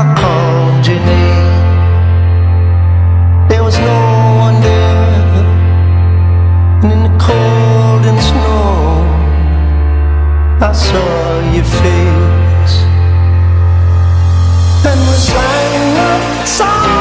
I called your name. There was no one there. And in the cold and snow, I saw your face. And was sang outside